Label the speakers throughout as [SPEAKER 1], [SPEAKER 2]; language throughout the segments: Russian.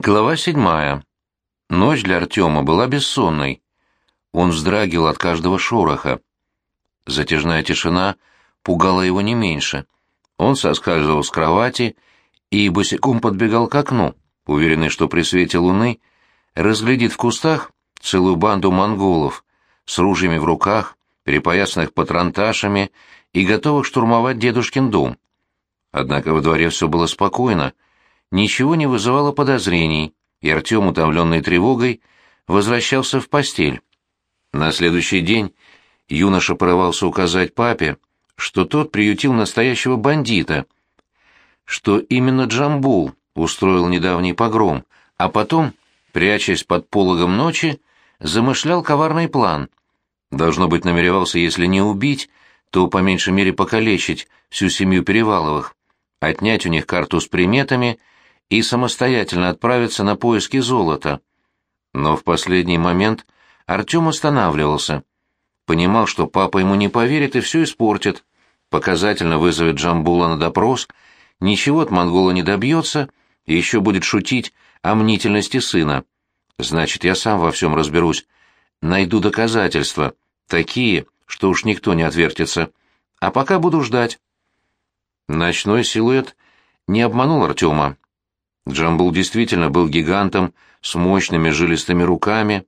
[SPEAKER 1] Глава седьмая. Ночь для Артема была бессонной. Он вздрагивал от каждого шороха. Затяжная тишина пугала его не меньше. Он соскальзывал с кровати и босиком подбегал к окну, уверенный, что при свете луны разглядит в кустах целую банду монголов с ружьями в руках, перепоясанных патронташами и готовых штурмовать дедушкин дом. Однако во дворе все было спокойно — ничего не вызывало подозрений, и Артем, утомленный тревогой, возвращался в постель. На следующий день юноша порывался указать папе, что тот приютил настоящего бандита, что именно Джамбул устроил недавний погром, а потом, прячась под пологом ночи, замышлял коварный план. Должно быть, намеревался, если не убить, то по меньшей мере покалечить всю семью Переваловых, отнять у них карту с приметами — и самостоятельно отправиться на поиски золота. Но в последний момент Артем останавливался. Понимал, что папа ему не поверит и все испортит. Показательно вызовет Джамбула на допрос, ничего от монгола не добьется и еще будет шутить о мнительности сына. Значит, я сам во всем разберусь. Найду доказательства, такие, что уж никто не отвертится. А пока буду ждать. Ночной силуэт не обманул Артема. Джамбул действительно был гигантом с мощными жилистыми руками.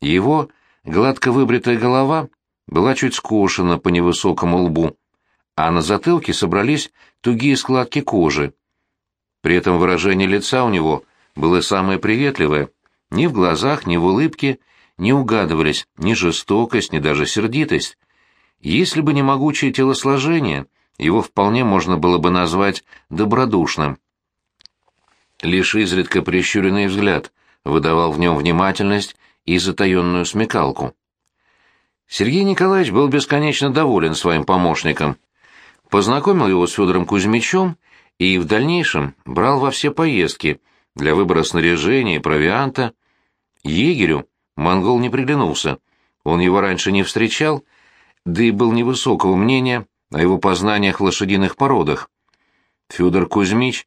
[SPEAKER 1] Его гладко выбритая голова была чуть скошена по невысокому лбу, а на затылке собрались тугие складки кожи. При этом выражение лица у него было самое приветливое. Ни в глазах, ни в улыбке не угадывались ни жестокость, ни даже сердитость. Если бы не могучее телосложение, его вполне можно было бы назвать добродушным. Лишь изредка прищуренный взгляд выдавал в нем внимательность и затаенную смекалку. Сергей Николаевич был бесконечно доволен своим помощником. Познакомил его с Федором Кузьмичем и в дальнейшем брал во все поездки для выбора снаряжения и провианта. Егерю монгол не приглянулся, он его раньше не встречал, да и был невысокого мнения о его познаниях в лошадиных породах. Федор Кузьмич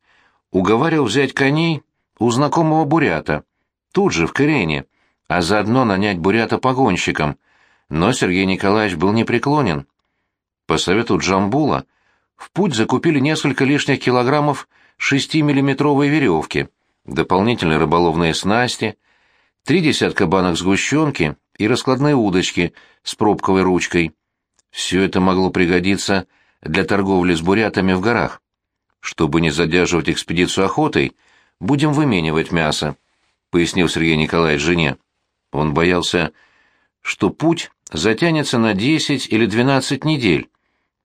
[SPEAKER 1] уговаривал взять коней у знакомого бурята, тут же, в Кырене, а заодно нанять бурята погонщиком, но Сергей Николаевич был непреклонен. По совету Джамбула в путь закупили несколько лишних килограммов 6-миллиметровой веревки, дополнительные рыболовные снасти, три десятка банок сгущенки и раскладные удочки с пробковой ручкой. Все это могло пригодиться для торговли с бурятами в горах. Чтобы не задерживать экспедицию охотой, будем выменивать мясо, пояснил Сергей Николаевич жене. Он боялся, что путь затянется на 10 или 12 недель.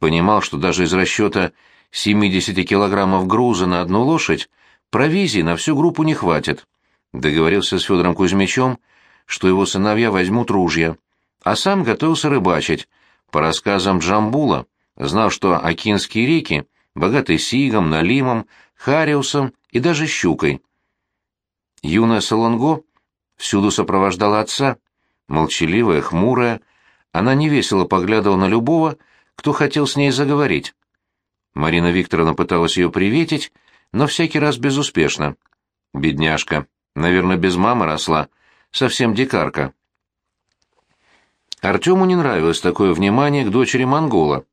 [SPEAKER 1] Понимал, что даже из расчета 70 килограммов груза на одну лошадь провизии на всю группу не хватит. Договорился с Федором Кузьмичем, что его сыновья возьмут ружья, а сам готовился рыбачить. По рассказам Джамбула, знал, что Акинские реки богатый сигом, налимом, хариусом и даже щукой. Юная Солонго всюду сопровождала отца, молчаливая, хмурая, она невесело поглядывала на любого, кто хотел с ней заговорить. Марина Викторовна пыталась ее приветить, но всякий раз безуспешно. Бедняжка, наверное, без мамы росла, совсем дикарка. Артему не нравилось такое внимание к дочери монгола.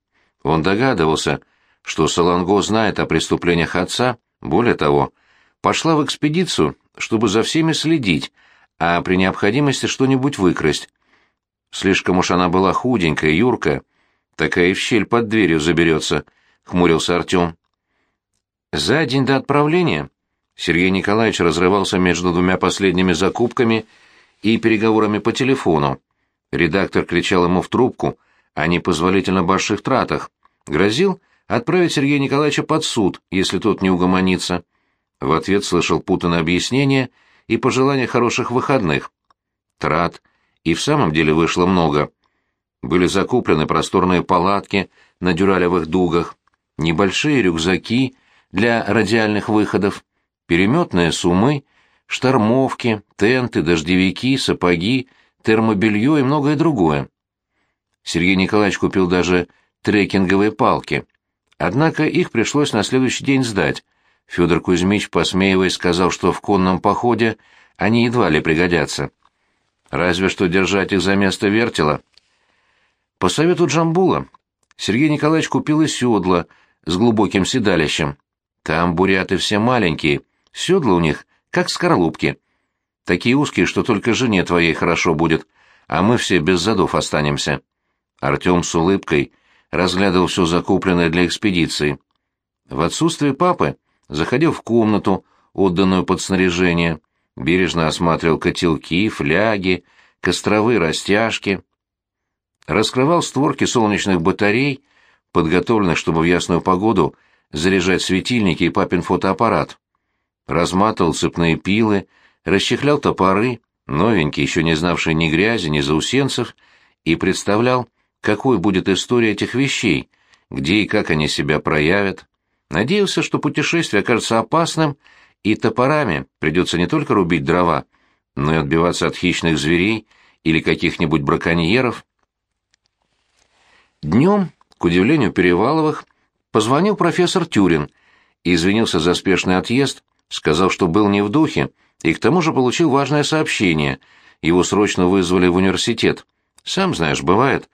[SPEAKER 1] Он догадывался, что Саланго знает о преступлениях отца, более того, пошла в экспедицию, чтобы за всеми следить, а при необходимости что-нибудь выкрасть. Слишком уж она была худенькая, юркая, такая и в щель под дверью заберется, — хмурился Артем. За день до отправления Сергей Николаевич разрывался между двумя последними закупками и переговорами по телефону. Редактор кричал ему в трубку о непозволительно больших тратах, грозил, отправить Сергея Николаевича под суд, если тот не угомонится. В ответ слышал путанное объяснение и пожелания хороших выходных. Трат и в самом деле вышло много. Были закуплены просторные палатки на дюралевых дугах, небольшие рюкзаки для радиальных выходов, переметные сумы, штормовки, тенты, дождевики, сапоги, термобелье и многое другое. Сергей Николаевич купил даже трекинговые палки — Однако их пришлось на следующий день сдать. Федор Кузьмич, посмеиваясь, сказал, что в конном походе они едва ли пригодятся. Разве что держать их за место вертела. По совету Джамбула Сергей Николаевич купил и седла с глубоким седалищем. Там буряты все маленькие, седла у них как скорлупки. Такие узкие, что только жене твоей хорошо будет, а мы все без задов останемся. Артем с улыбкой разглядывал все закупленное для экспедиции. В отсутствие папы заходил в комнату, отданную под снаряжение, бережно осматривал котелки, фляги, костровые растяжки, раскрывал створки солнечных батарей, подготовленных, чтобы в ясную погоду заряжать светильники и папин фотоаппарат, разматывал цепные пилы, расчехлял топоры, новенькие, еще не знавшие ни грязи, ни заусенцев, и представлял, какой будет история этих вещей, где и как они себя проявят. Надеялся, что путешествие окажется опасным, и топорами придется не только рубить дрова, но и отбиваться от хищных зверей или каких-нибудь браконьеров. Днем, к удивлению Переваловых, позвонил профессор Тюрин и извинился за спешный отъезд, сказал, что был не в духе, и к тому же получил важное сообщение. Его срочно вызвали в университет. Сам знаешь, бывает.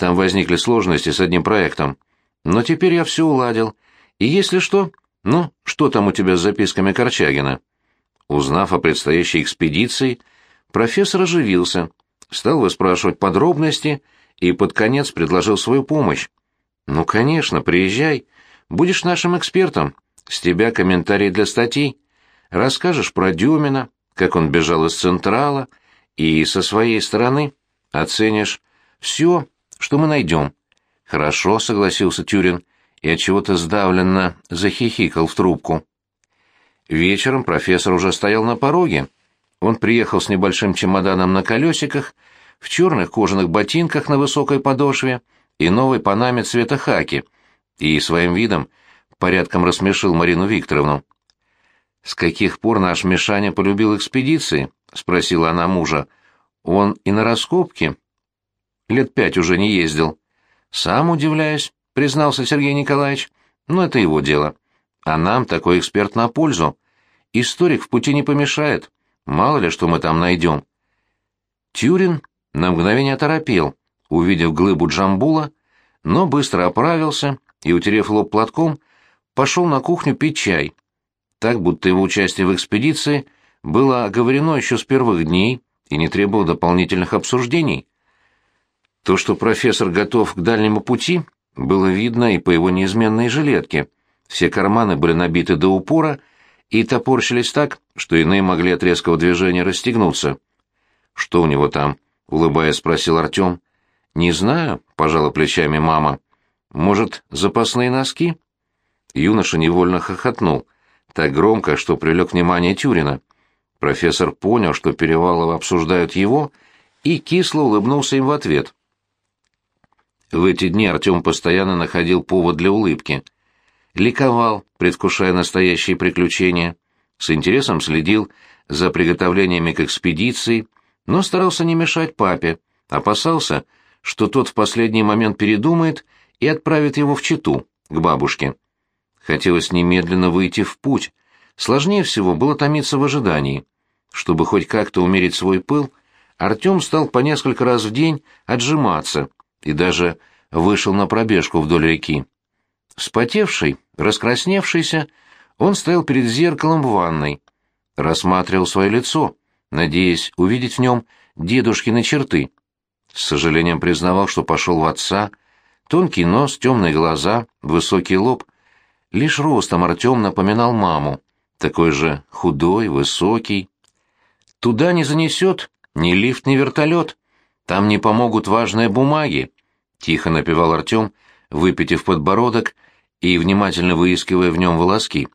[SPEAKER 1] Там возникли сложности с одним проектом. Но теперь я все уладил. И если что, ну, что там у тебя с записками Корчагина? Узнав о предстоящей экспедиции, профессор оживился, стал выспрашивать подробности и под конец предложил свою помощь. «Ну, конечно, приезжай. Будешь нашим экспертом. С тебя комментарии для статей. Расскажешь про Дюмина, как он бежал из Централа, и со своей стороны оценишь все, что мы найдем». «Хорошо», — согласился Тюрин и от чего-то сдавленно захихикал в трубку. Вечером профессор уже стоял на пороге. Он приехал с небольшим чемоданом на колесиках, в черных кожаных ботинках на высокой подошве и новой панаме цвета хаки, и своим видом порядком рассмешил Марину Викторовну. «С каких пор наш Мишаня полюбил экспедиции?» — спросила она мужа. «Он и на раскопки лет пять уже не ездил». «Сам удивляюсь», — признался Сергей Николаевич. «Но это его дело. А нам такой эксперт на пользу. Историк в пути не помешает. Мало ли, что мы там найдем». Тюрин на мгновение оторопел, увидев глыбу джамбула, но быстро оправился и, утерев лоб платком, пошел на кухню пить чай. Так, будто его участие в экспедиции было оговорено еще с первых дней и не требовало дополнительных обсуждений. То, что профессор готов к дальнему пути, было видно и по его неизменной жилетке. Все карманы были набиты до упора и топорщились так, что иные могли от резкого движения расстегнуться. «Что у него там?» — улыбаясь, спросил Артем. «Не знаю», — пожала плечами мама. «Может, запасные носки?» Юноша невольно хохотнул, так громко, что привлек внимание Тюрина. Профессор понял, что Перевалова обсуждают его, и кисло улыбнулся им в ответ. В эти дни Артем постоянно находил повод для улыбки. Ликовал, предвкушая настоящие приключения, с интересом следил за приготовлениями к экспедиции, но старался не мешать папе, опасался, что тот в последний момент передумает и отправит его в Читу, к бабушке. Хотелось немедленно выйти в путь. Сложнее всего было томиться в ожидании. Чтобы хоть как-то умерить свой пыл, Артем стал по несколько раз в день отжиматься — и даже вышел на пробежку вдоль реки. Вспотевший, раскрасневшийся, он стоял перед зеркалом в ванной, рассматривал свое лицо, надеясь увидеть в нем дедушкины черты. С сожалением признавал, что пошел в отца, тонкий нос, темные глаза, высокий лоб. Лишь ростом Артем напоминал маму, такой же худой, высокий. Туда не занесет ни лифт, ни вертолет. Там не помогут важные бумаги, тихо напевал Артем, выпитив подбородок и внимательно выискивая в нем волоски.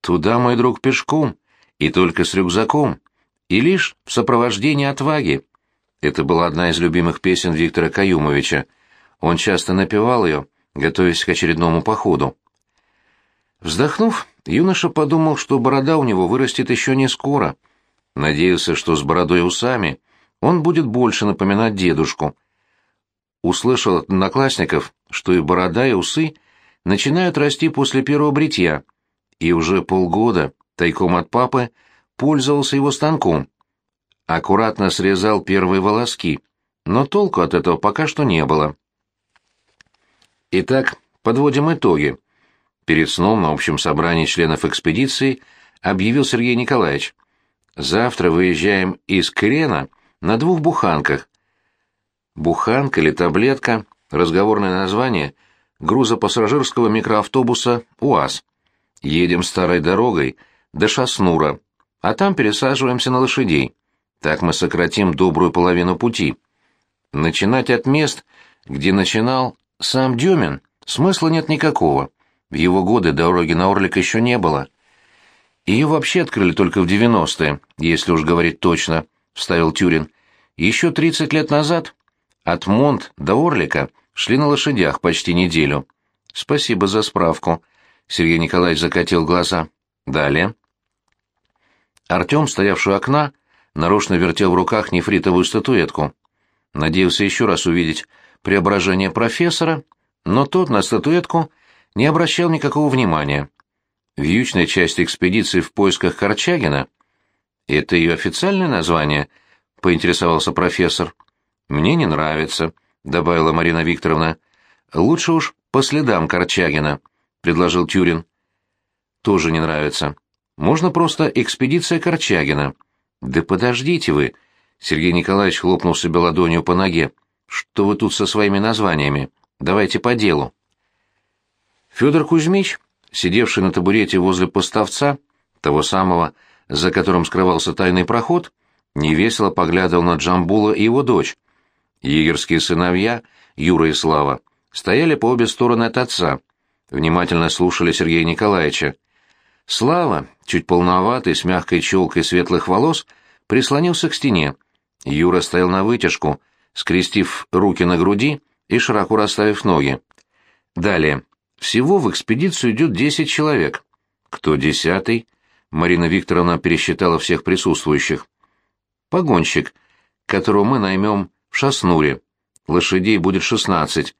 [SPEAKER 1] Туда, мой друг, пешком, и только с рюкзаком, и лишь в сопровождении отваги. Это была одна из любимых песен Виктора Каюмовича. Он часто напевал ее, готовясь к очередному походу. Вздохнув, юноша подумал, что борода у него вырастет еще не скоро. Надеялся, что с бородой и усами он будет больше напоминать дедушку. Услышал от одноклассников, что и борода, и усы начинают расти после первого бритья, и уже полгода, тайком от папы, пользовался его станком. Аккуратно срезал первые волоски, но толку от этого пока что не было. Итак, подводим итоги. Перед сном на общем собрании членов экспедиции объявил Сергей Николаевич. Завтра выезжаем из Крена на двух буханках. Буханка или таблетка — разговорное название грузопассажирского микроавтобуса УАЗ. Едем старой дорогой до Шаснура, а там пересаживаемся на лошадей. Так мы сократим добрую половину пути. Начинать от мест, где начинал сам Дюмин, смысла нет никакого. В его годы дороги на Орлик еще не было. Ее вообще открыли только в 90-е, если уж говорить точно, — вставил Тюрин. Еще 30 лет назад от Монт до Орлика шли на лошадях почти неделю. Спасибо за справку. Сергей Николаевич закатил глаза. Далее. Артем, стоявший у окна, нарочно вертел в руках нефритовую статуэтку. Надеялся еще раз увидеть преображение профессора, но тот на статуэтку не обращал никакого внимания. Вьючная часть экспедиции в поисках Корчагина — это ее официальное название, — поинтересовался профессор. «Мне не нравится», — добавила Марина Викторовна. «Лучше уж по следам Корчагина», — предложил Тюрин. «Тоже не нравится. Можно просто экспедиция Корчагина». «Да подождите вы», — Сергей Николаевич хлопнул себе ладонью по ноге. Что вы тут со своими названиями? Давайте по делу. Федор Кузьмич, сидевший на табурете возле поставца, того самого, за которым скрывался тайный проход, невесело поглядывал на Джамбула и его дочь. Егерские сыновья, Юра и Слава, стояли по обе стороны от отца, внимательно слушали Сергея Николаевича. Слава, чуть полноватый, с мягкой челкой светлых волос, прислонился к стене. Юра стоял на вытяжку, скрестив руки на груди и широко расставив ноги. Далее. Всего в экспедицию идет десять человек. Кто десятый? Марина Викторовна пересчитала всех присутствующих. Погонщик, которого мы наймем в Шаснуре. Лошадей будет шестнадцать.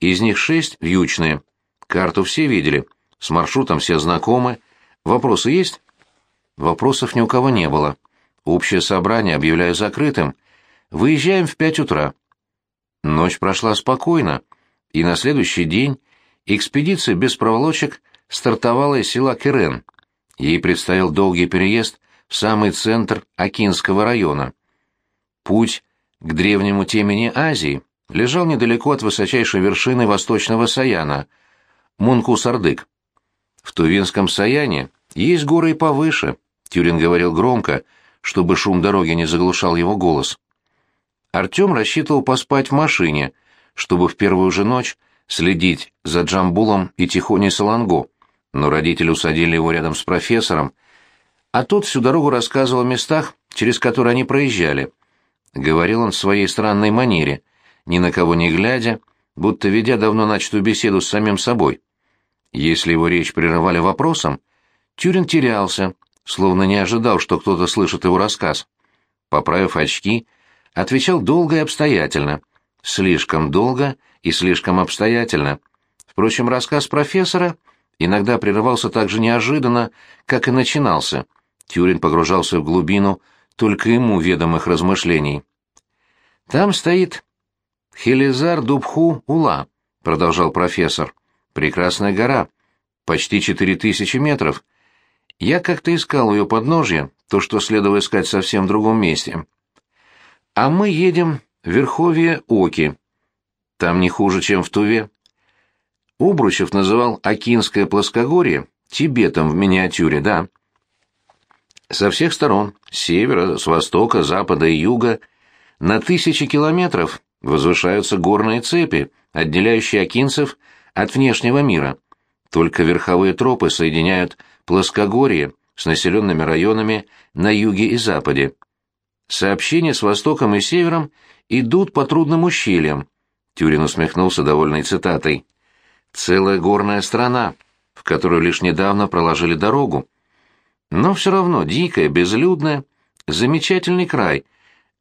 [SPEAKER 1] Из них шесть вьючные. Карту все видели. С маршрутом все знакомы. Вопросы есть? Вопросов ни у кого не было. Общее собрание объявляю закрытым. Выезжаем в пять утра. Ночь прошла спокойно, и на следующий день экспедиция без проволочек стартовала из села Керен. Ей предстоял долгий переезд в самый центр Акинского района. Путь к древнему темени Азии лежал недалеко от высочайшей вершины восточного Саяна — Мункус-Ардык. В Тувинском Саяне есть горы и повыше, Тюрин говорил громко, чтобы шум дороги не заглушал его голос. Артем рассчитывал поспать в машине, чтобы в первую же ночь следить за Джамбулом и Тихоней Саланго, но родители усадили его рядом с профессором, а тот всю дорогу рассказывал о местах, через которые они проезжали. Говорил он в своей странной манере, ни на кого не глядя, будто ведя давно начатую беседу с самим собой. Если его речь прерывали вопросом, Тюрин терялся, словно не ожидал, что кто-то слышит его рассказ. Поправив очки, отвечал долго и обстоятельно. Слишком долго и слишком обстоятельно. Впрочем, рассказ профессора иногда прерывался так же неожиданно, как и начинался. Тюрин погружался в глубину только ему ведомых размышлений. «Там стоит Хелизар Дубху Ула», — продолжал профессор. «Прекрасная гора, почти четыре тысячи метров. Я как-то искал ее подножье, то, что следовало искать совсем в другом месте. А мы едем в Верховье Оки. Там не хуже, чем в Туве. Обручев называл Акинское плоскогорье Тибетом в миниатюре, да. Со всех сторон, с севера, с востока, запада и юга, на тысячи километров возвышаются горные цепи, отделяющие акинцев от внешнего мира. Только верховые тропы соединяют плоскогорье с населенными районами на юге и западе. Сообщения с востоком и севером идут по трудным ущельям. Тюрин усмехнулся довольной цитатой. Целая горная страна, в которую лишь недавно проложили дорогу. Но все равно дикая, безлюдная, замечательный край,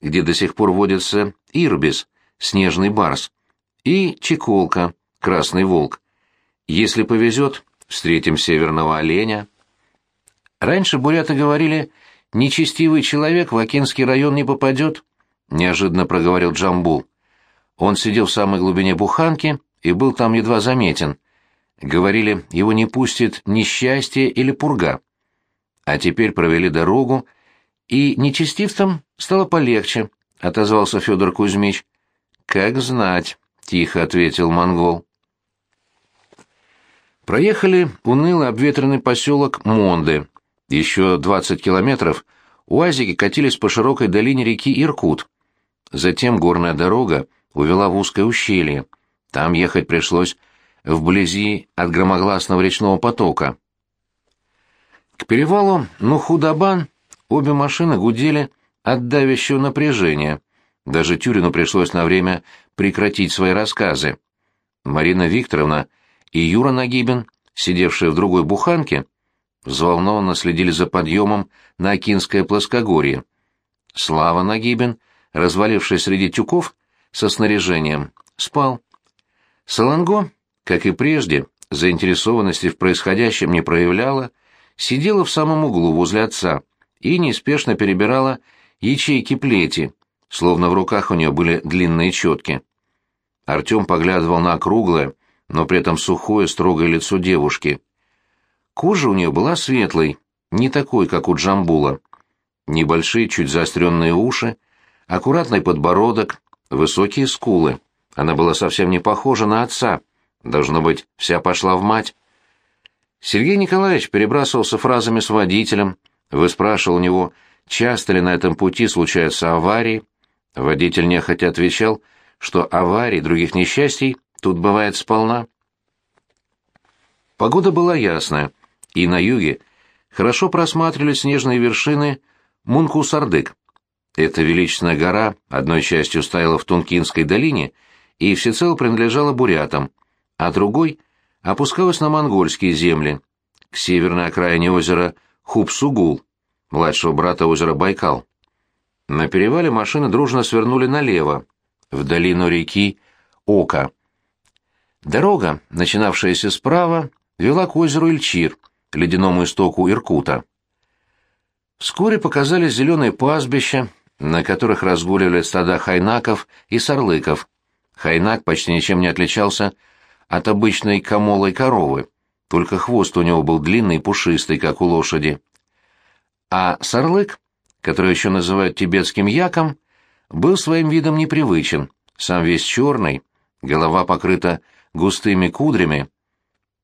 [SPEAKER 1] где до сих пор водится ирбис, снежный барс, и чеколка, красный волк. Если повезет, встретим северного оленя, Раньше буряты говорили, нечестивый человек в Акинский район не попадет, — неожиданно проговорил Джамбул. Он сидел в самой глубине буханки и был там едва заметен. Говорили, его не пустит несчастье или пурга. А теперь провели дорогу, и нечестивцам стало полегче, — отозвался Федор Кузьмич. — Как знать, — тихо ответил монгол. Проехали уныло обветренный поселок Монды. Еще двадцать километров уазики катились по широкой долине реки Иркут. Затем горная дорога увела в узкое ущелье. Там ехать пришлось вблизи от громогласного речного потока. К перевалу Нухудабан обе машины гудели от давящего напряжения. Даже Тюрину пришлось на время прекратить свои рассказы. Марина Викторовна и Юра Нагибин, сидевшие в другой буханке, взволнованно следили за подъемом на Акинское плоскогорье. Слава Нагибин, развалившись среди тюков со снаряжением, спал. Саланго, как и прежде, заинтересованности в происходящем не проявляла, сидела в самом углу возле отца и неспешно перебирала ячейки плети, словно в руках у нее были длинные четки. Артем поглядывал на округлое, но при этом сухое, строгое лицо девушки. Кожа у нее была светлой, не такой, как у Джамбула. Небольшие, чуть заостренные уши, аккуратный подбородок, высокие скулы. Она была совсем не похожа на отца. Должно быть, вся пошла в мать. Сергей Николаевич перебрасывался фразами с водителем, выспрашивал у него, часто ли на этом пути случаются аварии. Водитель нехотя отвечал, что аварий, других несчастий тут бывает сполна. Погода была ясная, и на юге хорошо просматривались снежные вершины Мункусардык. Эта величественная гора одной частью стояла в Тункинской долине и всецело принадлежала бурятам, а другой опускалась на монгольские земли, к северной окраине озера Хупсугул, младшего брата озера Байкал. На перевале машины дружно свернули налево, в долину реки Ока. Дорога, начинавшаяся справа, вела к озеру Ильчир, ледяному истоку Иркута. Вскоре показались зеленые пастбища, на которых разгуливали стада хайнаков и сарлыков. Хайнак почти ничем не отличался от обычной камолой коровы, только хвост у него был длинный и пушистый, как у лошади. А сарлык, который еще называют тибетским яком, был своим видом непривычен, сам весь черный, голова покрыта густыми кудрями,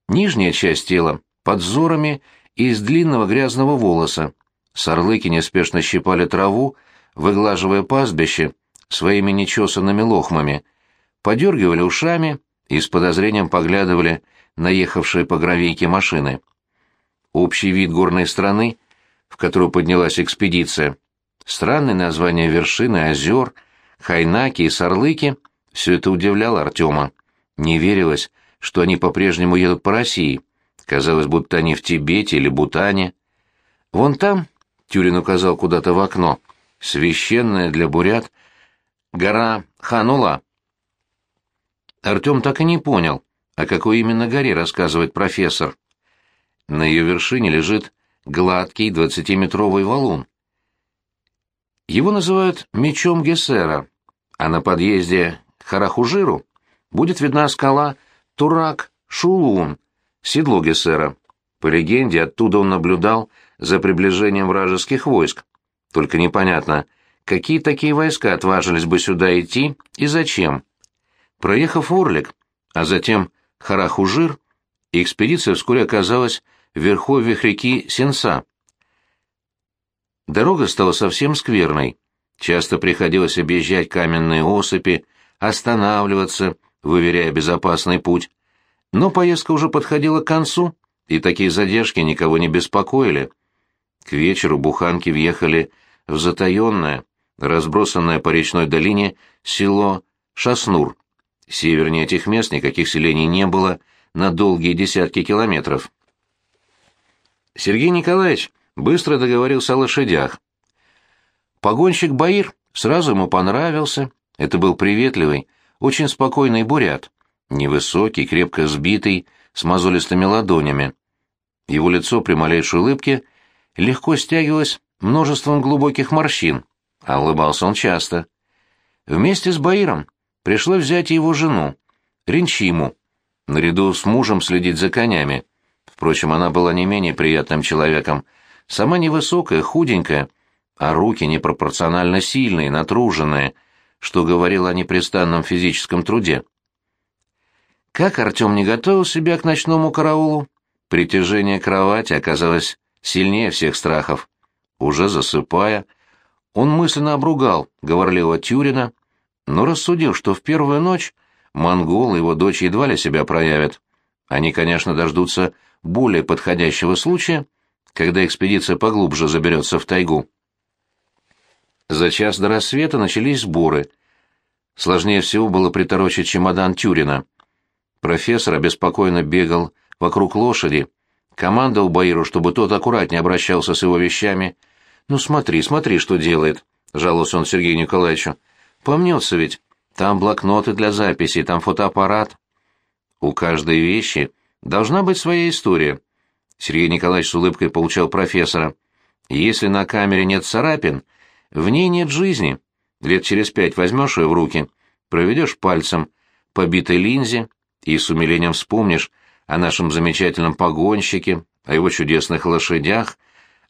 [SPEAKER 1] нижняя часть тела под взорами из длинного грязного волоса. Сорлыки неспешно щипали траву, выглаживая пастбище своими нечесанными лохмами, подергивали ушами и с подозрением поглядывали на ехавшие по гравийке машины. Общий вид горной страны, в которую поднялась экспедиция, странные названия вершины, озер, хайнаки и сорлыки — все это удивляло Артема. Не верилось, что они по-прежнему едут по России. Казалось, будто они в Тибете или Бутане. Вон там, Тюрин указал куда-то в окно, священная для бурят гора Ханула. Артем так и не понял, о какой именно горе рассказывает профессор. На ее вершине лежит гладкий двадцатиметровый валун. Его называют мечом Гессера, а на подъезде Харахужиру будет видна скала Турак-Шулун, седло Гессера. По легенде, оттуда он наблюдал за приближением вражеских войск. Только непонятно, какие такие войска отважились бы сюда идти и зачем. Проехав Орлик, а затем Харахужир, экспедиция вскоре оказалась в верховьях реки Сенса. Дорога стала совсем скверной. Часто приходилось объезжать каменные осыпи, останавливаться, выверяя безопасный путь. Но поездка уже подходила к концу, и такие задержки никого не беспокоили. К вечеру буханки въехали в затаенное, разбросанное по речной долине село Шаснур. Севернее этих мест никаких селений не было на долгие десятки километров. Сергей Николаевич быстро договорился о лошадях. Погонщик Баир сразу ему понравился, это был приветливый, очень спокойный бурят, невысокий, крепко сбитый, с мозолистыми ладонями. Его лицо при малейшей улыбке легко стягивалось множеством глубоких морщин, а улыбался он часто. Вместе с Баиром пришлось взять его жену, Ринчиму, наряду с мужем следить за конями. Впрочем, она была не менее приятным человеком, сама невысокая, худенькая, а руки непропорционально сильные, натруженные, что говорило о непрестанном физическом труде. Как Артем не готовил себя к ночному караулу, притяжение кровати оказалось сильнее всех страхов. Уже засыпая, он мысленно обругал говорливого Тюрина, но рассудил, что в первую ночь монгол и его дочь едва ли себя проявят. Они, конечно, дождутся более подходящего случая, когда экспедиция поглубже заберется в тайгу. За час до рассвета начались сборы. Сложнее всего было приторочить чемодан Тюрина. Профессор обеспокоенно бегал вокруг лошади, командовал Баиру, чтобы тот аккуратнее обращался с его вещами. «Ну смотри, смотри, что делает», — жаловался он Сергею Николаевичу. «Помнется ведь, там блокноты для записей, там фотоаппарат. У каждой вещи должна быть своя история. Сергей Николаевич с улыбкой получал профессора. Если на камере нет царапин, в ней нет жизни. Лет через пять возьмешь ее в руки, проведешь пальцем по битой линзе и с умилением вспомнишь о нашем замечательном погонщике, о его чудесных лошадях,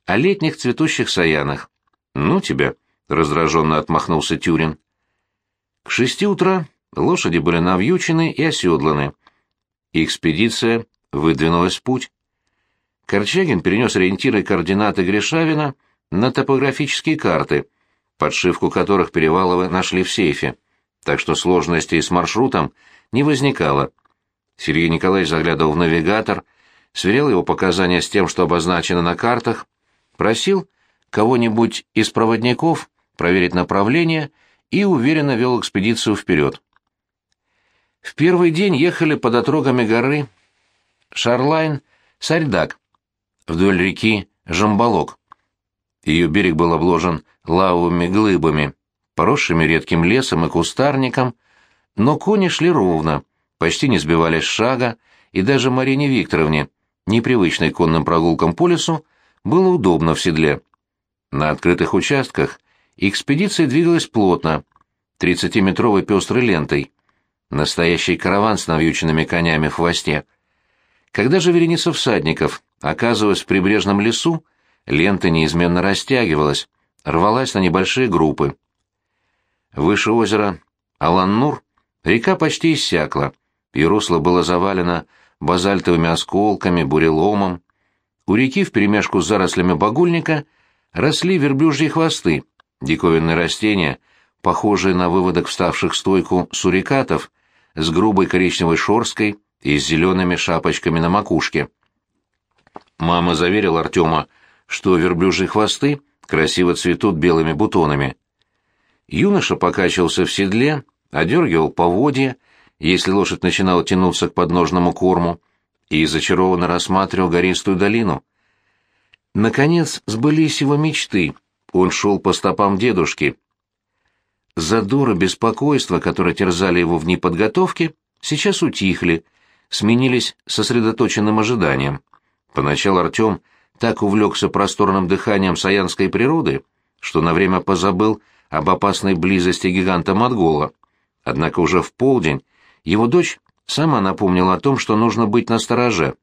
[SPEAKER 1] о летних цветущих саянах. Ну тебя, — раздраженно отмахнулся Тюрин. К шести утра лошади были навьючены и оседланы. Экспедиция выдвинулась в путь. Корчагин перенес ориентиры координаты Гришавина на топографические карты, подшивку которых Переваловы нашли в сейфе, так что сложностей с маршрутом не возникало. Сергей Николаевич заглядывал в навигатор, сверял его показания с тем, что обозначено на картах, просил кого-нибудь из проводников проверить направление и уверенно вел экспедицию вперед. В первый день ехали под отрогами горы Шарлайн, Сарьдак, вдоль реки Жамбалок. Ее берег был обложен лавовыми глыбами, поросшими редким лесом и кустарником, но кони шли ровно, почти не сбивались с шага, и даже Марине Викторовне, непривычной конным прогулкам по лесу, было удобно в седле. На открытых участках Экспедиция двигалась плотно, тридцатиметровой пестрой лентой. Настоящий караван с навьюченными конями в хвосте. Когда же вереница всадников оказывалась в прибрежном лесу, лента неизменно растягивалась, рвалась на небольшие группы. Выше озера Аланнур река почти иссякла, и русло было завалено базальтовыми осколками, буреломом. У реки вперемешку с зарослями багульника росли верблюжьи хвосты, Диковинные растения, похожие на выводок вставших в стойку сурикатов, с грубой коричневой шорсткой и с зелеными шапочками на макушке. Мама заверила Артема, что верблюжьи хвосты красиво цветут белыми бутонами. Юноша покачивался в седле, одергивал поводья, если лошадь начинала тянуться к подножному корму, и зачарованно рассматривал гористую долину. Наконец сбылись его мечты — он шел по стопам дедушки. Задор и беспокойство, которые терзали его в дни подготовки, сейчас утихли, сменились сосредоточенным ожиданием. Поначалу Артем так увлекся просторным дыханием саянской природы, что на время позабыл об опасной близости гиганта Монгола. Однако уже в полдень его дочь сама напомнила о том, что нужно быть настороже.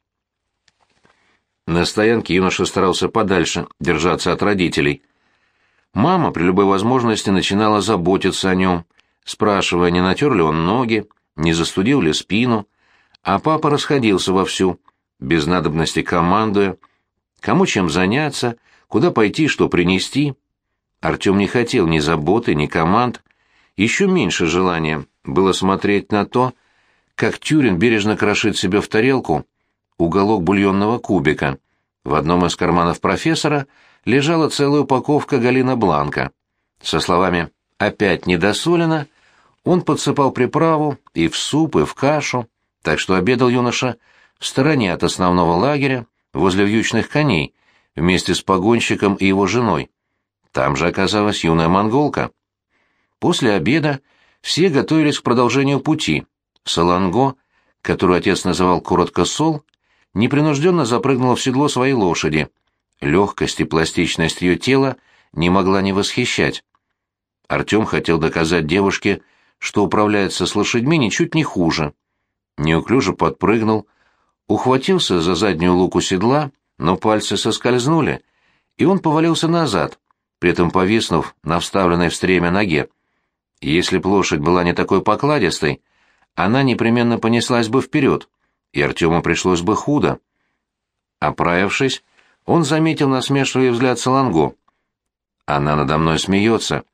[SPEAKER 1] На стоянке юноша старался подальше держаться от родителей – Мама при любой возможности начинала заботиться о нем, спрашивая, не натер ли он ноги, не застудил ли спину, а папа расходился вовсю, без надобности командуя, кому чем заняться, куда пойти, что принести. Артем не хотел ни заботы, ни команд, еще меньше желания было смотреть на то, как Тюрин бережно крошит себе в тарелку уголок бульонного кубика. В одном из карманов профессора — лежала целая упаковка Галина Бланка. Со словами «опять недосолено» он подсыпал приправу и в суп, и в кашу, так что обедал юноша в стороне от основного лагеря, возле вьючных коней, вместе с погонщиком и его женой. Там же оказалась юная монголка. После обеда все готовились к продолжению пути. Саланго, которую отец называл коротко Сол, непринужденно запрыгнула в седло своей лошади — Легкость и пластичность ее тела не могла не восхищать. Артем хотел доказать девушке, что управляется с лошадьми ничуть не хуже. Неуклюже подпрыгнул, ухватился за заднюю луку седла, но пальцы соскользнули, и он повалился назад, при этом повиснув на вставленной в стремя ноге. Если б лошадь была не такой покладистой, она непременно понеслась бы вперед, и Артему пришлось бы худо. Оправившись, он заметил насмешливый взгляд Саланго. «Она надо мной смеется»,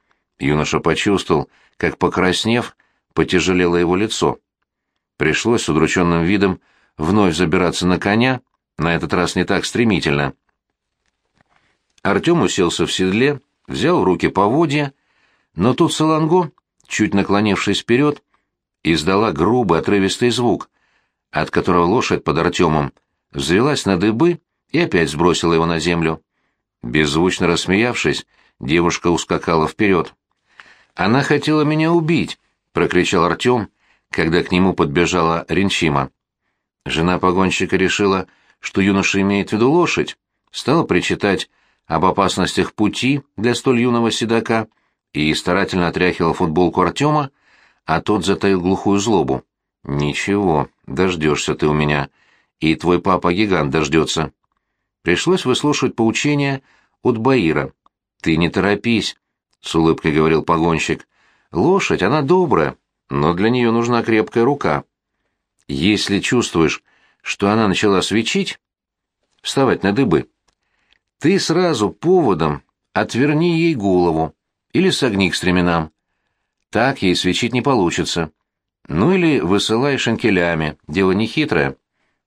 [SPEAKER 1] Юноша почувствовал, как, покраснев, потяжелело его лицо. Пришлось с удрученным видом вновь забираться на коня, на этот раз не так стремительно. Артем уселся в седле, взял в руки поводья, но тут Саланго, чуть наклонившись вперед, издала грубый отрывистый звук, от которого лошадь под Артемом взвелась на дыбы и опять сбросила его на землю. Беззвучно рассмеявшись, девушка ускакала вперед. «Она хотела меня убить!» — прокричал Артем, когда к нему подбежала Ренчима. Жена погонщика решила, что юноша имеет в виду лошадь, стала причитать об опасностях пути для столь юного седока и старательно отряхивала футболку Артема, а тот затаил глухую злобу. «Ничего, дождешься ты у меня, и твой папа-гигант дождется». Пришлось выслушивать поучения от Баира. «Ты не торопись, — с улыбкой говорил погонщик. «Лошадь, она добрая, но для нее нужна крепкая рука. Если чувствуешь, что она начала свечить, вставать на дыбы, ты сразу поводом отверни ей голову или согни к стременам. Так ей свечить не получится. Ну или высылай шенкелями, дело нехитрое».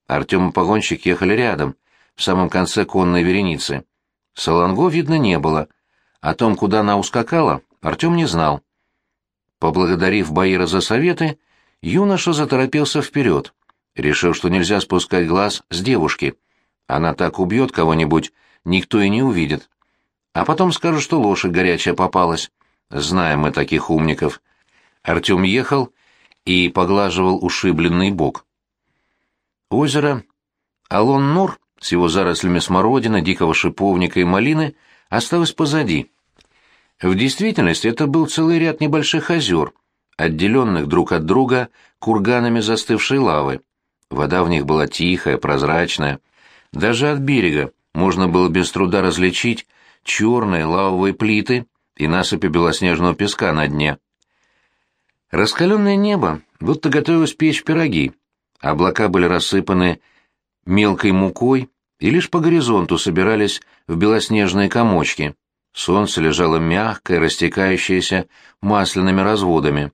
[SPEAKER 1] Артем и погонщик ехали рядом, в самом конце конной вереницы. Саланго видно не было, о том, куда она ускакала, Артем не знал. Поблагодарив Баира за советы, юноша заторопился вперед, решив, что нельзя спускать глаз с девушки. Она так убьет кого-нибудь, никто и не увидит. А потом скажут, что лошадь горячая попалась. Знаем мы таких умников. Артем ехал и поглаживал ушибленный бок. Озеро Алон-Нур с его зарослями смородины, дикого шиповника и малины осталось позади. В действительности это был целый ряд небольших озер, отделенных друг от друга курганами застывшей лавы. Вода в них была тихая, прозрачная. Даже от берега можно было без труда различить черные лавовые плиты и насыпи белоснежного песка на дне. Раскаленное небо будто готовилось печь пироги. Облака были рассыпаны мелкой мукой и лишь по горизонту собирались в белоснежные комочки. Солнце лежало мягкое, растекающееся масляными разводами.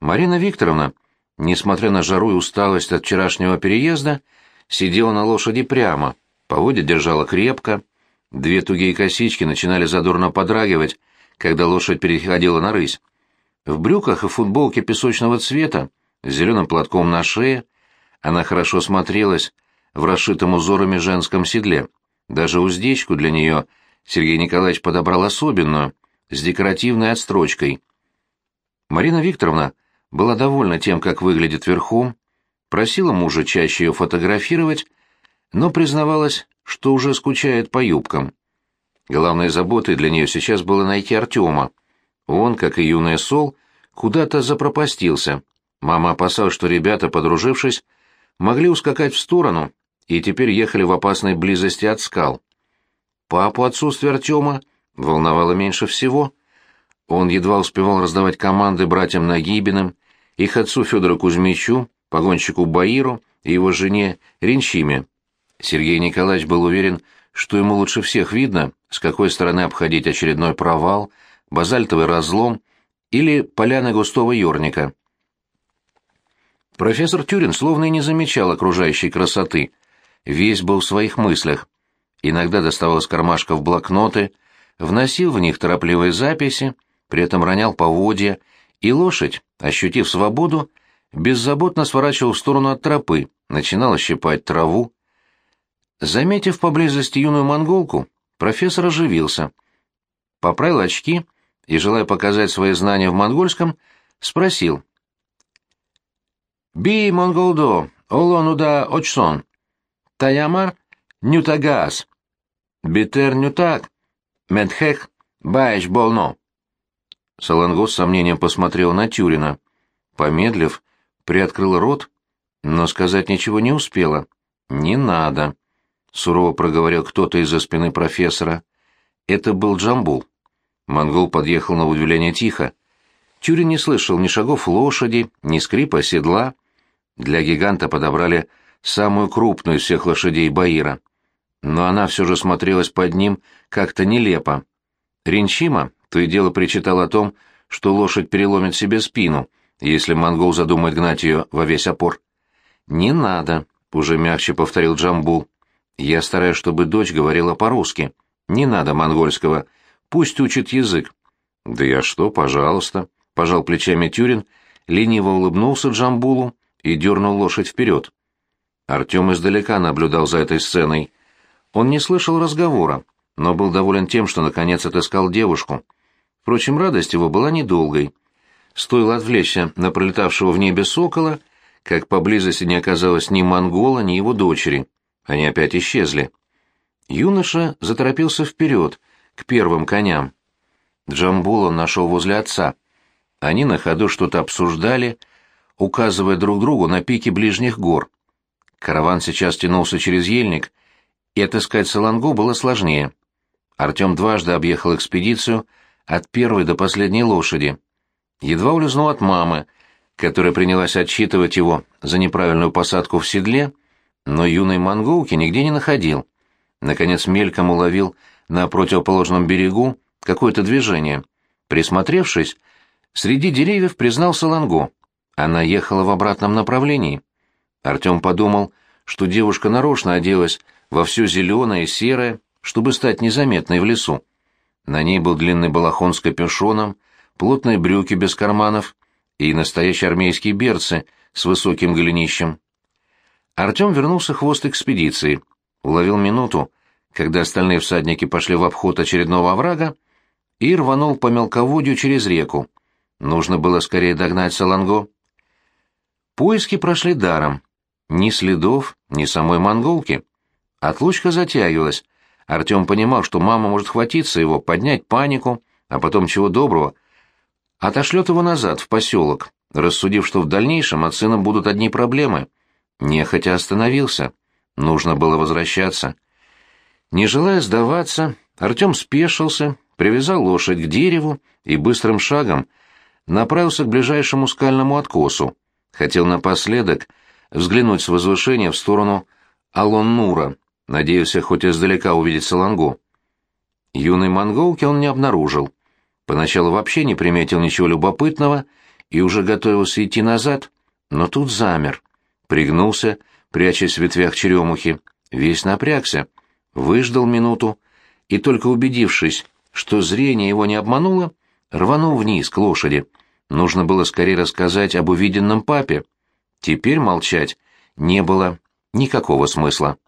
[SPEAKER 1] Марина Викторовна, несмотря на жару и усталость от вчерашнего переезда, сидела на лошади прямо, поводья держала крепко, две тугие косички начинали задорно подрагивать, когда лошадь переходила на рысь. В брюках и футболке песочного цвета, с зеленым платком на шее, она хорошо смотрелась в расшитом узорами женском седле. Даже уздечку для нее — Сергей Николаевич подобрал особенную, с декоративной отстрочкой. Марина Викторовна была довольна тем, как выглядит верхом, просила мужа чаще ее фотографировать, но признавалась, что уже скучает по юбкам. Главной заботой для нее сейчас было найти Артема. Он, как и юная Сол, куда-то запропастился. Мама опасалась, что ребята, подружившись, могли ускакать в сторону и теперь ехали в опасной близости от скал. Папу отсутствие Артема волновало меньше всего. Он едва успевал раздавать команды братьям Нагибиным, их отцу Федору Кузьмичу, погонщику Баиру и его жене Ринчиме. Сергей Николаевич был уверен, что ему лучше всех видно, с какой стороны обходить очередной провал, базальтовый разлом или поляны густого ёрника. Профессор Тюрин словно и не замечал окружающей красоты, весь был в своих мыслях иногда доставал из кармашков блокноты, вносил в них торопливые записи, при этом ронял поводья, и лошадь, ощутив свободу, беззаботно сворачивал в сторону от тропы, начинала щипать траву. Заметив поблизости юную монголку, профессор оживился. Поправил очки и, желая показать свои знания в монгольском, спросил. «Би монголдо, олонуда очсон, таямар нютагас». Битерню так. Медхех, баешь болно». Саланго с сомнением посмотрел на Тюрина. Помедлив, приоткрыл рот, но сказать ничего не успела. «Не надо», — сурово проговорил кто-то из-за спины профессора. Это был Джамбул. Монгол подъехал на удивление тихо. Тюрин не слышал ни шагов лошади, ни скрипа седла. Для гиганта подобрали самую крупную из всех лошадей Баира. Но она все же смотрелась под ним как-то нелепо. Ринчима то и дело причитал о том, что лошадь переломит себе спину, если монгол задумает гнать ее во весь опор. «Не надо», — уже мягче повторил Джамбул. «Я стараюсь, чтобы дочь говорила по-русски. Не надо монгольского. Пусть учит язык». «Да я что, пожалуйста», — пожал плечами Тюрин, лениво улыбнулся Джамбулу и дернул лошадь вперед. Артем издалека наблюдал за этой сценой. Он не слышал разговора, но был доволен тем, что наконец отыскал девушку. Впрочем, радость его была недолгой. Стоило отвлечься на пролетавшего в небе сокола, как поблизости не оказалось ни монгола, ни его дочери. Они опять исчезли. Юноша заторопился вперед, к первым коням. Джамбула нашел возле отца. Они на ходу что-то обсуждали, указывая друг другу на пики ближних гор. Караван сейчас тянулся через ельник, и отыскать Салангу было сложнее. Артем дважды объехал экспедицию от первой до последней лошади. Едва улизнул от мамы, которая принялась отчитывать его за неправильную посадку в седле, но юной монголки нигде не находил. Наконец мельком уловил на противоположном берегу какое-то движение. Присмотревшись, среди деревьев признал Салангу. Она ехала в обратном направлении. Артем подумал, что девушка нарочно оделась во все зеленое и серое, чтобы стать незаметной в лесу. На ней был длинный балахон с капюшоном, плотные брюки без карманов и настоящие армейские берцы с высоким голенищем. Артем вернулся хвост экспедиции, уловил минуту, когда остальные всадники пошли в обход очередного оврага, и рванул по мелководью через реку. Нужно было скорее догнать Саланго. Поиски прошли даром. Ни следов, ни самой монголки. Отлучка затягивалась. Артем понимал, что мама может хватиться его, поднять панику, а потом чего доброго — отошлет его назад, в поселок, рассудив, что в дальнейшем от сына будут одни проблемы. Нехотя остановился. Нужно было возвращаться. Не желая сдаваться, Артем спешился, привязал лошадь к дереву и быстрым шагом направился к ближайшему скальному откосу. Хотел напоследок взглянуть с возвышения в сторону Алон-Нура, надеялся хоть издалека увидеть Салангу. Юной монголки он не обнаружил. Поначалу вообще не приметил ничего любопытного и уже готовился идти назад, но тут замер. Пригнулся, прячась в ветвях черемухи, весь напрягся, выждал минуту и, только убедившись, что зрение его не обмануло, рванул вниз к лошади. Нужно было скорее рассказать об увиденном папе. Теперь молчать не было никакого смысла.